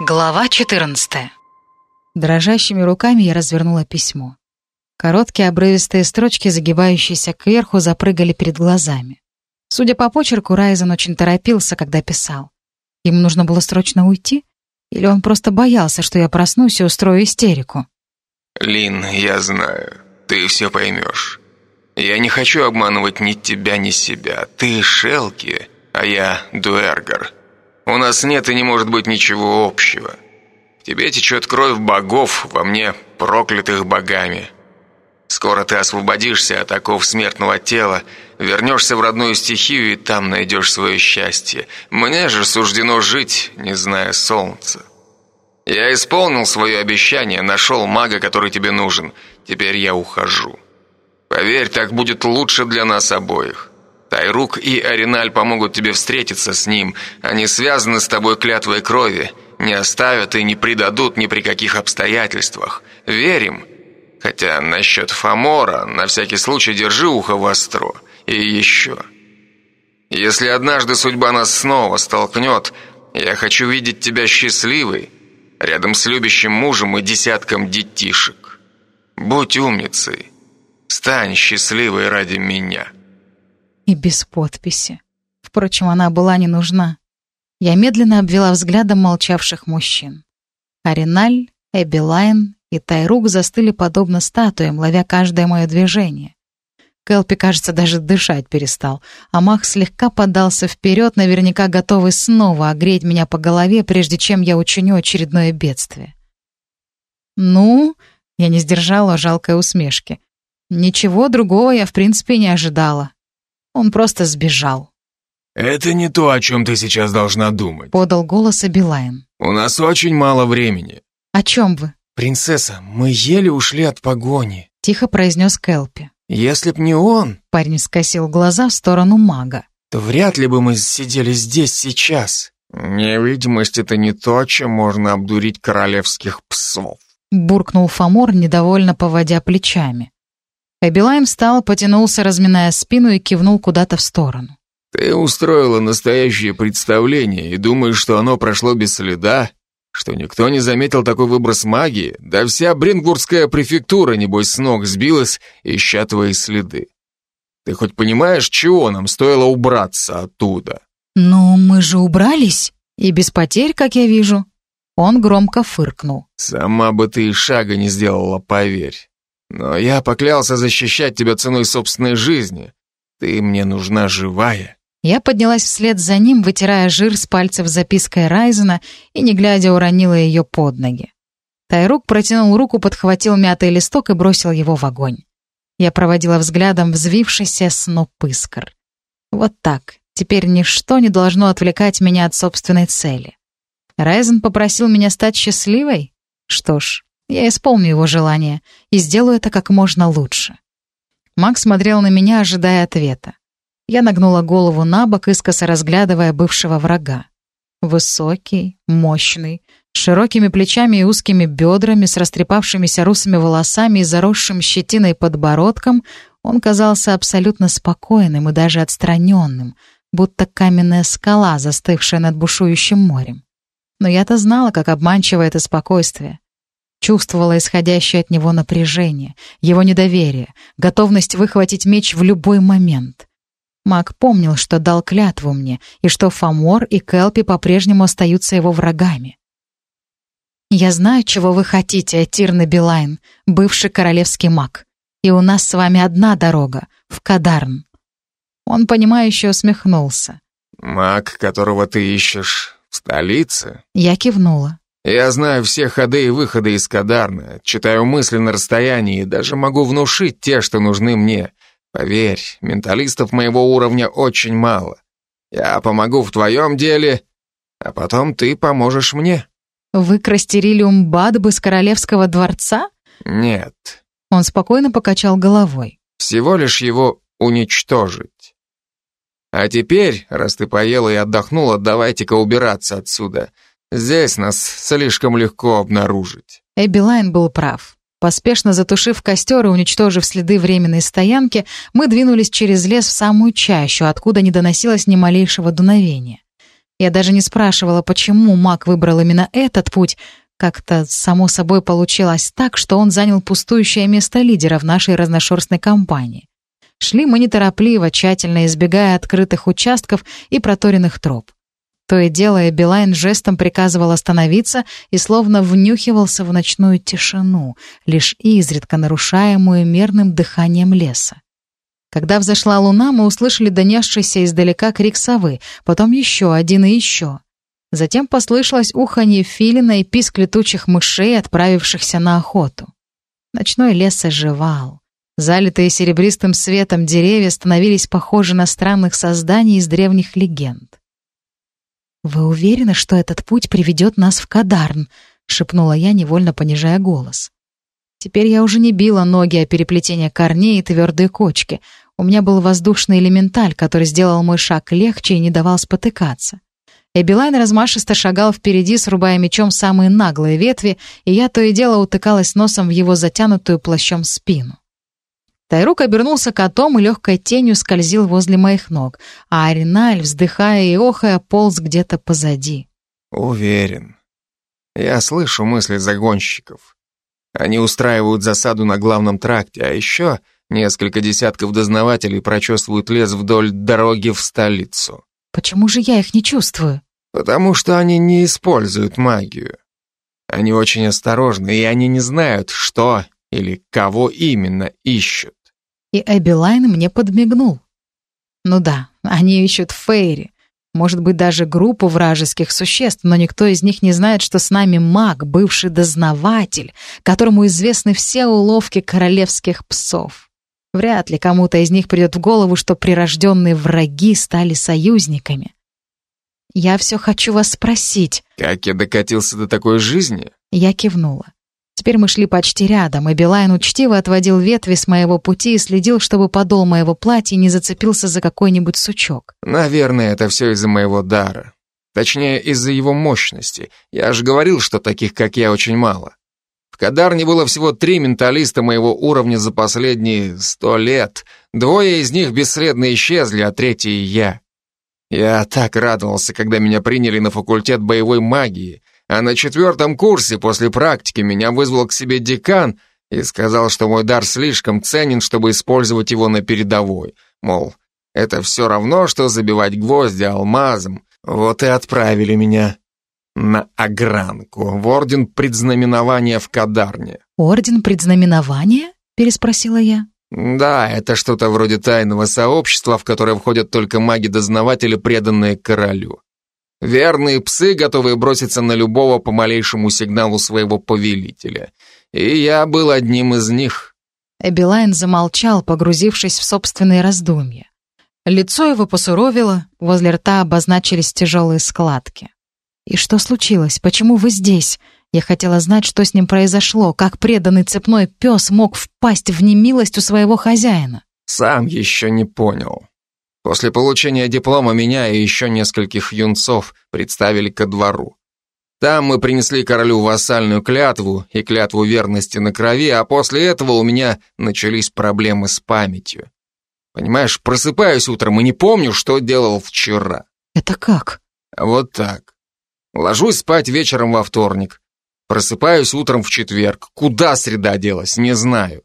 Глава 14 Дрожащими руками я развернула письмо. Короткие обрывистые строчки, загибающиеся кверху, запрыгали перед глазами. Судя по почерку, Райзен очень торопился, когда писал. Ему нужно было срочно уйти? Или он просто боялся, что я проснусь и устрою истерику? Лин, я знаю. Ты все поймешь. Я не хочу обманывать ни тебя, ни себя. Ты Шелки, а я Дуэргар. У нас нет и не может быть ничего общего. В тебе течет кровь богов, во мне проклятых богами. Скоро ты освободишься от оков смертного тела, вернешься в родную стихию и там найдешь свое счастье. Мне же суждено жить, не зная солнца. Я исполнил свое обещание, нашел мага, который тебе нужен. Теперь я ухожу. Поверь, так будет лучше для нас обоих. Тайрук и Ариналь помогут тебе встретиться с ним. Они связаны с тобой клятвой крови. Не оставят и не предадут ни при каких обстоятельствах. Верим. Хотя насчет Фомора, на всякий случай держи ухо востро. И еще. Если однажды судьба нас снова столкнет, я хочу видеть тебя счастливой, рядом с любящим мужем и десятком детишек. Будь умницей. Стань счастливой ради меня» и без подписи. Впрочем, она была не нужна. Я медленно обвела взглядом молчавших мужчин. Ариналь, Эбилайн и Тайрук застыли подобно статуям, ловя каждое мое движение. Келпи, кажется, даже дышать перестал, а Мах слегка подался вперед, наверняка готовый снова огреть меня по голове, прежде чем я учиню очередное бедствие. «Ну...» — я не сдержала жалкой усмешки. «Ничего другого я, в принципе, не ожидала. Он просто сбежал. «Это не то, о чем ты сейчас должна думать», — подал голос Абилайн. «У нас очень мало времени». «О чем вы?» «Принцесса, мы еле ушли от погони», — тихо произнес Келпи. «Если б не он...» — парень скосил глаза в сторону мага. «То вряд ли бы мы сидели здесь сейчас». «Невидимость — это не то, чем можно обдурить королевских псов», — буркнул Фомор, недовольно поводя плечами. Эбилайм встал, потянулся, разминая спину и кивнул куда-то в сторону. «Ты устроила настоящее представление и думаешь, что оно прошло без следа? Что никто не заметил такой выброс магии? Да вся Брингурская префектура, небось, с ног сбилась, ища твои следы. Ты хоть понимаешь, чего нам стоило убраться оттуда?» «Ну, мы же убрались, и без потерь, как я вижу». Он громко фыркнул. «Сама бы ты и шага не сделала, поверь. Но я поклялся защищать тебя ценой собственной жизни. Ты мне нужна живая». Я поднялась вслед за ним, вытирая жир с пальцев запиской Райзена и, не глядя, уронила ее под ноги. Тайрук протянул руку, подхватил мятый листок и бросил его в огонь. Я проводила взглядом взвившийся сноп искр. Вот так. Теперь ничто не должно отвлекать меня от собственной цели. Райзен попросил меня стать счастливой? Что ж, я исполню его желание и сделаю это как можно лучше. Макс смотрел на меня, ожидая ответа. Я нагнула голову на бок, искоса разглядывая бывшего врага. Высокий, мощный, с широкими плечами и узкими бедрами, с растрепавшимися русыми волосами и заросшим щетиной подбородком, он казался абсолютно спокойным и даже отстраненным, будто каменная скала, застывшая над бушующим морем. Но я-то знала, как обманчиво это спокойствие. Чувствовала исходящее от него напряжение, его недоверие, готовность выхватить меч в любой момент. Маг помнил, что дал клятву мне, и что Фомор и Келпи по-прежнему остаются его врагами. «Я знаю, чего вы хотите, Тирна Билайн, бывший королевский маг. И у нас с вами одна дорога — в Кадарн». Он, понимающе усмехнулся. «Маг, которого ты ищешь в столице?» Я кивнула. Я знаю все ходы и выходы из Кадарна, читаю мысли на расстоянии и даже могу внушить те, что нужны мне. Поверь, менталистов моего уровня очень мало. Я помогу в твоем деле, а потом ты поможешь мне». «Выкрасть Ирилиум Бадбы с королевского дворца?» «Нет». Он спокойно покачал головой. «Всего лишь его уничтожить. А теперь, раз ты поела и отдохнула, давайте-ка убираться отсюда. Здесь нас слишком легко обнаружить. Эбби Лайн был прав. Поспешно затушив костер и уничтожив следы временной стоянки, мы двинулись через лес в самую чащу, откуда не доносилось ни малейшего дуновения. Я даже не спрашивала, почему маг выбрал именно этот путь. Как-то само собой получилось так, что он занял пустующее место лидера в нашей разношерстной компании. Шли мы неторопливо, тщательно избегая открытых участков и проторенных троп. То и дело, Билайн жестом приказывал остановиться и словно внюхивался в ночную тишину, лишь изредка нарушаемую мерным дыханием леса. Когда взошла луна, мы услышали донесшийся издалека крик совы, потом еще один и еще. Затем послышалось уханье филина и писк летучих мышей, отправившихся на охоту. Ночной лес оживал. Залитые серебристым светом деревья становились похожи на странных созданий из древних легенд. «Вы уверены, что этот путь приведет нас в Кадарн?» — шепнула я, невольно понижая голос. Теперь я уже не била ноги о переплетение корней и твердые кочки. У меня был воздушный элементаль, который сделал мой шаг легче и не давал спотыкаться. Эбилайн размашисто шагал впереди, срубая мечом самые наглые ветви, и я то и дело утыкалась носом в его затянутую плащом спину. Тайрук обернулся котом и легкой тенью скользил возле моих ног, а Ариналь, вздыхая и охая, полз где-то позади. «Уверен. Я слышу мысли загонщиков. Они устраивают засаду на главном тракте, а еще несколько десятков дознавателей прочесывают лес вдоль дороги в столицу. Почему же я их не чувствую? Потому что они не используют магию. Они очень осторожны, и они не знают, что или кого именно ищут. И Эбилайн мне подмигнул. Ну да, они ищут Фейри, может быть, даже группу вражеских существ, но никто из них не знает, что с нами маг, бывший дознаватель, которому известны все уловки королевских псов. Вряд ли кому-то из них придет в голову, что прирожденные враги стали союзниками. «Я все хочу вас спросить». «Как я докатился до такой жизни?» Я кивнула. Теперь мы шли почти рядом, и Билайн учтиво отводил ветви с моего пути и следил, чтобы подол моего платья не зацепился за какой-нибудь сучок. Наверное, это все из-за моего дара. Точнее, из-за его мощности. Я же говорил, что таких, как я, очень мало. В Кадарне было всего три менталиста моего уровня за последние сто лет. Двое из них бесследно исчезли, а третий — я. Я так радовался, когда меня приняли на факультет боевой магии — а на четвертом курсе после практики меня вызвал к себе декан и сказал, что мой дар слишком ценен, чтобы использовать его на передовой. Мол, это все равно, что забивать гвозди алмазом. Вот и отправили меня на огранку, в орден предзнаменования в Кадарне. «Орден предзнаменования?» — переспросила я. Да, это что-то вроде тайного сообщества, в которое входят только маги-дознаватели, преданные королю. Верные псы, готовые броситься на любого по малейшему сигналу своего повелителя. И я был одним из них. Эбилайн замолчал, погрузившись в собственные раздумья. Лицо его посуровило, возле рта обозначились тяжелые складки. «И что случилось? Почему вы здесь?» Я хотела знать, что с ним произошло, как преданный цепной пес мог впасть в немилость у своего хозяина. «Сам еще не понял. После получения диплома меня и еще нескольких юнцов представили ко двору. Там мы принесли королю вассальную клятву и клятву верности на крови, а после этого у меня начались проблемы с памятью. Понимаешь, просыпаюсь утром и не помню, что делал вчера. Это как? Вот так. Ложусь спать вечером во вторник. Просыпаюсь утром в четверг. Куда среда делась, не знаю.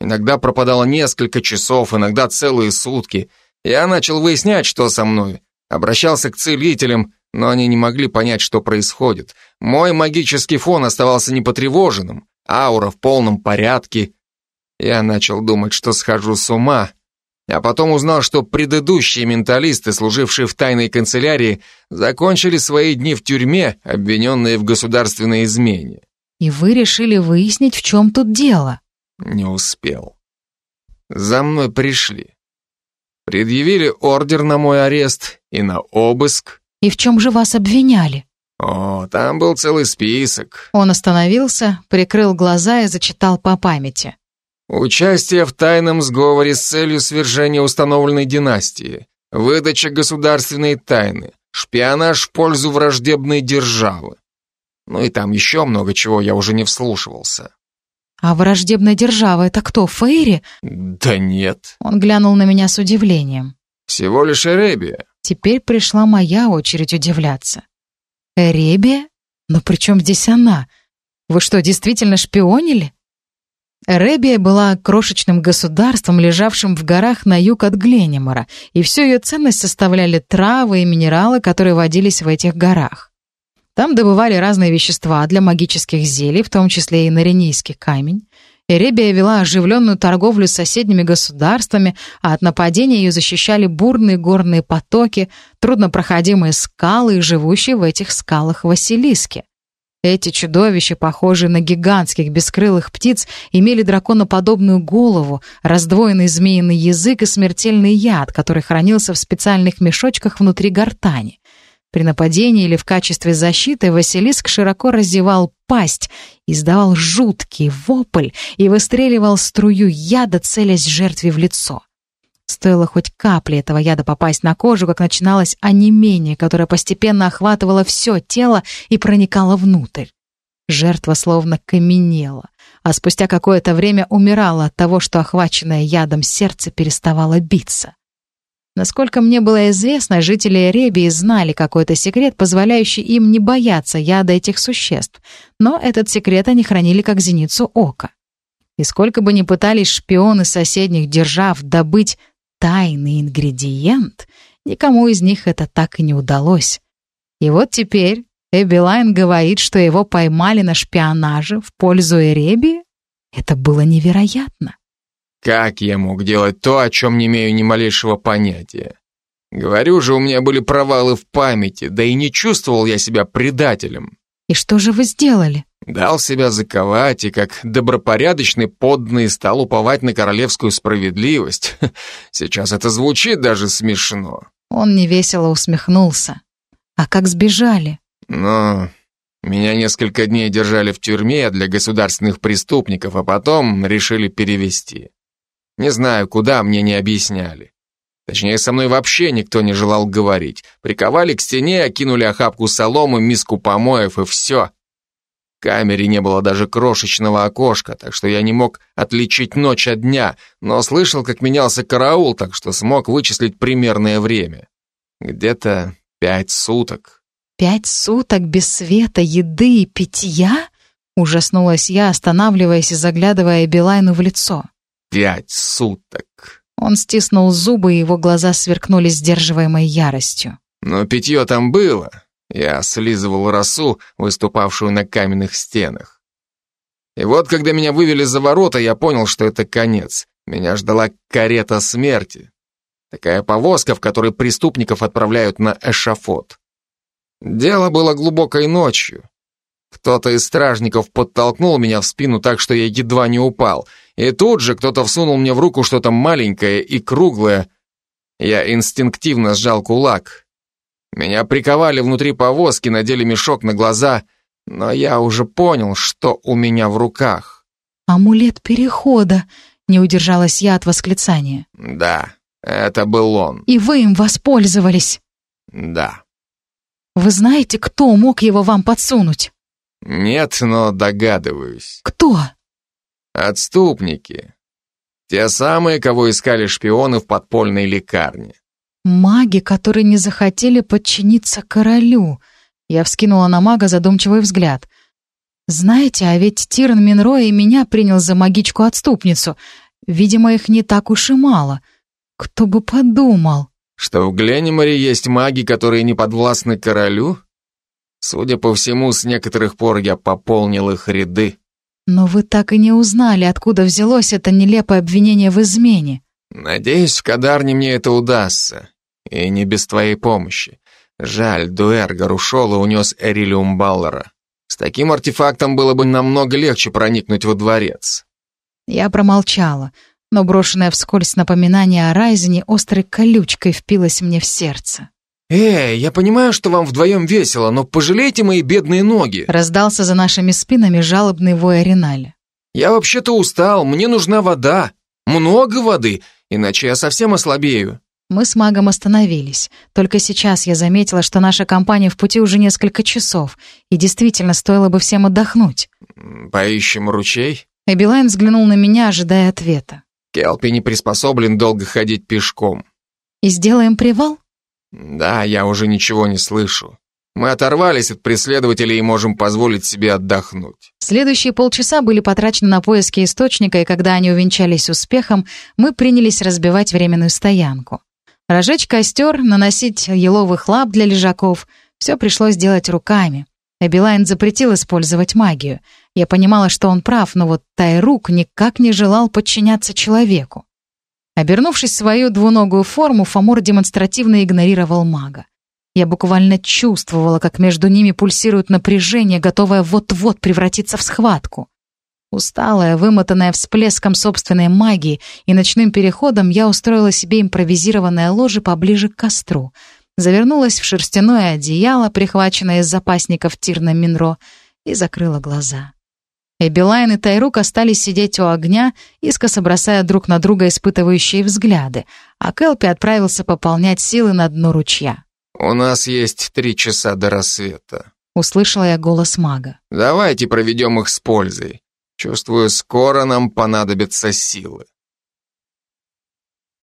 Иногда пропадало несколько часов, иногда целые сутки — я начал выяснять, что со мной. Обращался к целителям, но они не могли понять, что происходит. Мой магический фон оставался непотревоженным, аура в полном порядке. Я начал думать, что схожу с ума, а потом узнал, что предыдущие менталисты, служившие в тайной канцелярии, закончили свои дни в тюрьме, обвиненные в государственной измене. И вы решили выяснить, в чем тут дело? Не успел. За мной пришли. Предъявили ордер на мой арест и на обыск. И в чем же вас обвиняли? О, там был целый список. Он остановился, прикрыл глаза и зачитал по памяти. Участие в тайном сговоре с целью свержения установленной династии, выдача государственной тайны, шпионаж в пользу враждебной державы. Ну и там еще много чего, я уже не вслушивался. «А враждебная держава — это кто, Фейри?» «Да нет». Он глянул на меня с удивлением. «Всего лишь Эребия. Теперь пришла моя очередь удивляться. Эребия? Но при чем здесь она? Вы что, действительно шпионили? Эребия была крошечным государством, лежавшим в горах на юг от Гленемора, и всю ее ценность составляли травы и минералы, которые водились в этих горах. Там добывали разные вещества для магических зелий, в том числе и наренийский камень. Эребия вела оживленную торговлю с соседними государствами, а от нападения ее защищали бурные горные потоки, труднопроходимые скалы и живущие в этих скалах Василиски. Эти чудовища, похожие на гигантских бескрылых птиц, имели драконоподобную голову, раздвоенный змеиный язык и смертельный яд, который хранился в специальных мешочках внутри гортани. При нападении или в качестве защиты Василиск широко раздевал пасть, издавал жуткий вопль и выстреливал струю яда, целясь жертве в лицо. Стоило хоть капли этого яда попасть на кожу, как начиналось онемение, которое постепенно охватывало все тело и проникало внутрь. Жертва словно каменела, а спустя какое-то время умирала от того, что охваченное ядом сердце переставало биться. Насколько мне было известно, жители Эребии знали какой-то секрет, позволяющий им не бояться яда этих существ, но этот секрет они хранили как зеницу ока. И сколько бы ни пытались шпионы соседних держав добыть тайный ингредиент, никому из них это так и не удалось. И вот теперь Эбилайн говорит, что его поймали на шпионаже в пользу Эребии? Это было невероятно. Как я мог делать то, о чем не имею ни малейшего понятия? Говорю же, у меня были провалы в памяти, да и не чувствовал я себя предателем. И что же вы сделали? Дал себя заковать и как добропорядочный подданный стал уповать на королевскую справедливость. Сейчас это звучит даже смешно. Он невесело усмехнулся. А как сбежали? Но меня несколько дней держали в тюрьме для государственных преступников, а потом решили перевести. Не знаю, куда, мне не объясняли. Точнее, со мной вообще никто не желал говорить. Приковали к стене, окинули охапку соломы, миску помоев и все. В камере не было даже крошечного окошка, так что я не мог отличить ночь от дня, но слышал, как менялся караул, так что смог вычислить примерное время. Где-то пять суток. Пять суток без света, еды и питья? Ужаснулась я, останавливаясь и заглядывая Билайну в лицо. Пять суток. Он стиснул зубы, и его глаза сверкнули сдерживаемой яростью. Но питье там было. Я слизывал росу, выступавшую на каменных стенах. И вот, когда меня вывели за ворота, я понял, что это конец. Меня ждала карета смерти. Такая повозка, в которой преступников отправляют на эшафот. Дело было глубокой ночью. Кто-то из стражников подтолкнул меня в спину так, что я едва не упал. И тут же кто-то всунул мне в руку что-то маленькое и круглое. Я инстинктивно сжал кулак. Меня приковали внутри повозки, надели мешок на глаза, но я уже понял, что у меня в руках. «Амулет перехода», — не удержалась я от восклицания. «Да, это был он». «И вы им воспользовались?» «Да». «Вы знаете, кто мог его вам подсунуть?» Нет, но догадываюсь. Кто? Отступники. Те самые, кого искали шпионы в подпольной лекарне. Маги, которые не захотели подчиниться королю. Я вскинула на мага задумчивый взгляд. Знаете, а ведь Тиран Минро и меня принял за магичку-отступницу. Видимо, их не так уж и мало. Кто бы подумал. Что в Гленниморе есть маги, которые не подвластны королю? Судя по всему, с некоторых пор я пополнил их ряды. Но вы так и не узнали, откуда взялось это нелепое обвинение в измене. Надеюсь, в Кадарне мне это удастся. И не без твоей помощи. Жаль, Дуэргар ушел и унес Эрилиум Баллара. С таким артефактом было бы намного легче проникнуть во дворец. Я промолчала, но брошенное вскользь напоминание о Райзене острой колючкой впилось мне в сердце. «Эй, я понимаю, что вам вдвоем весело, но пожалейте мои бедные ноги!» Раздался за нашими спинами жалобный вой Ариналя. «Я вообще-то устал, мне нужна вода. Много воды, иначе я совсем ослабею». Мы с магом остановились. Только сейчас я заметила, что наша компания в пути уже несколько часов, и действительно стоило бы всем отдохнуть. «Поищем ручей?» Эбилайн взглянул на меня, ожидая ответа. Келпи не приспособлен долго ходить пешком. «И сделаем привал?» Да, я уже ничего не слышу. Мы оторвались от преследователей и можем позволить себе отдохнуть. Следующие полчаса были потрачены на поиски источника, и когда они увенчались успехом, мы принялись разбивать временную стоянку. Разжечь костер, наносить еловых лап для лежаков — все пришлось делать руками. Эбилайн запретил использовать магию. Я понимала, что он прав, но вот Тайрук никак не желал подчиняться человеку. Обернувшись в свою двуногую форму, Фомор демонстративно игнорировал мага. Я буквально чувствовала, как между ними пульсирует напряжение, готовое вот-вот превратиться в схватку. Усталая, вымотанная всплеском собственной магии и ночным переходом, я устроила себе импровизированное ложе поближе к костру, завернулась в шерстяное одеяло, прихваченное из запасников Тирна Минро, и закрыла глаза. Эбилайн и Тайрук остались сидеть у огня, искоса бросая друг на друга испытывающие взгляды, а Келпи отправился пополнять силы на дно ручья. «У нас есть три часа до рассвета», — услышала я голос мага. «Давайте проведем их с пользой. Чувствую, скоро нам понадобятся силы».